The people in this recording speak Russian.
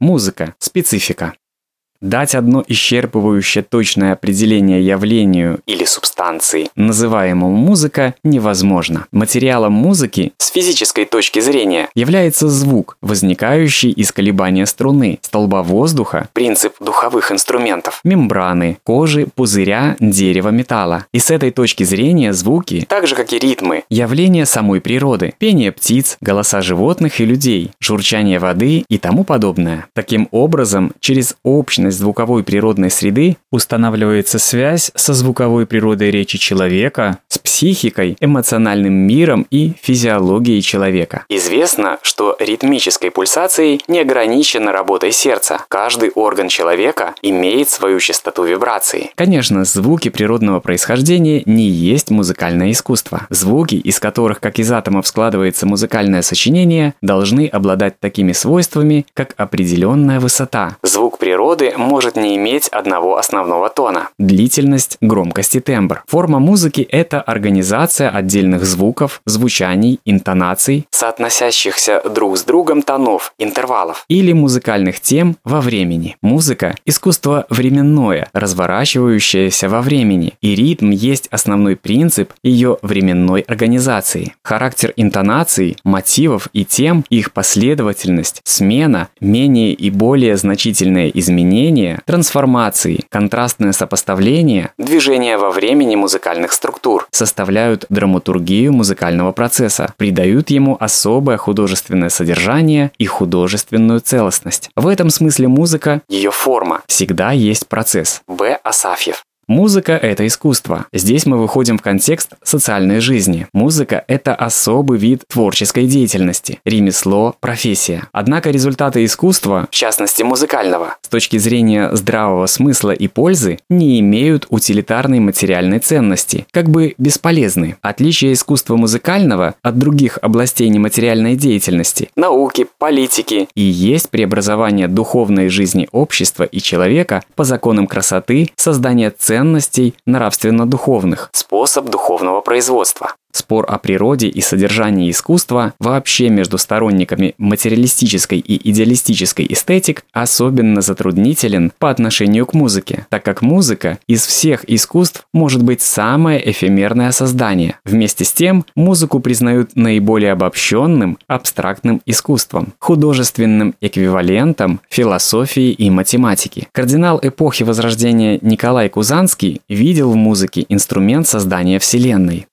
Музыка. Специфика. Дать одно исчерпывающее точное определение явлению или субстанции, называемому музыка, невозможно. Материалом музыки с физической точки зрения является звук, возникающий из колебания струны, столба воздуха, принцип духовых инструментов, мембраны, кожи, пузыря, дерева, металла. И с этой точки зрения звуки, так же как и ритмы, явление самой природы, пение птиц, голоса животных и людей, журчание воды и тому подобное. Таким образом, через общность особенность звуковой природной среды устанавливается связь со звуковой природой речи человека, с психикой, эмоциональным миром и физиологией человека. Известно, что ритмической пульсацией не ограничена работой сердца. Каждый орган человека имеет свою частоту вибрации. Конечно, звуки природного происхождения не есть музыкальное искусство. Звуки, из которых, как из атомов, складывается музыкальное сочинение, должны обладать такими свойствами, как определенная высота. Звук природы может не иметь одного основного тона. Длительность, громкость и тембр. Форма музыки – это организация отдельных звуков, звучаний, интонаций, соотносящихся друг с другом тонов, интервалов или музыкальных тем во времени. Музыка – искусство временное, разворачивающееся во времени, и ритм есть основной принцип ее временной организации. Характер интонаций, мотивов и тем, их последовательность, смена, менее и более значительные изменения изменения, трансформации, контрастное сопоставление, движение во времени музыкальных структур составляют драматургию музыкального процесса, придают ему особое художественное содержание и художественную целостность. В этом смысле музыка, ее форма, всегда есть процесс. Б. Асафьев. Музыка – это искусство. Здесь мы выходим в контекст социальной жизни. Музыка – это особый вид творческой деятельности, ремесло, профессия. Однако результаты искусства, в частности музыкального, с точки зрения здравого смысла и пользы, не имеют утилитарной материальной ценности, как бы бесполезны. Отличие искусства музыкального от других областей нематериальной деятельности, науки, политики и есть преобразование духовной жизни общества и человека по законам красоты, создание ценностей ценностей нравственно-духовных, способ духовного производства. Спор о природе и содержании искусства вообще между сторонниками материалистической и идеалистической эстетик особенно затруднителен по отношению к музыке, так как музыка из всех искусств может быть самое эфемерное создание. Вместе с тем, музыку признают наиболее обобщенным, абстрактным искусством, художественным эквивалентом философии и математики. Кардинал эпохи Возрождения Николай Кузанский видел в музыке инструмент создания Вселенной.